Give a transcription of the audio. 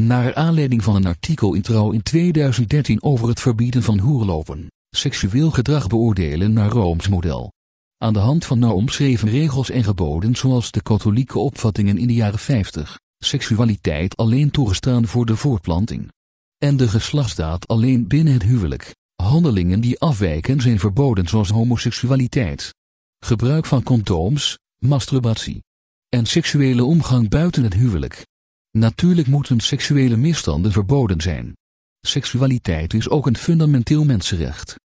Naar aanleiding van een artikel in Trouw in 2013 over het verbieden van hoerlopen, seksueel gedrag beoordelen naar Rooms model. Aan de hand van nauw omschreven regels en geboden zoals de katholieke opvattingen in de jaren 50, seksualiteit alleen toegestaan voor de voortplanting. En de geslachtsdaad alleen binnen het huwelijk. Handelingen die afwijken zijn verboden zoals homoseksualiteit. Gebruik van condooms, masturbatie. En seksuele omgang buiten het huwelijk. Natuurlijk moeten seksuele misstanden verboden zijn. Seksualiteit is ook een fundamenteel mensenrecht.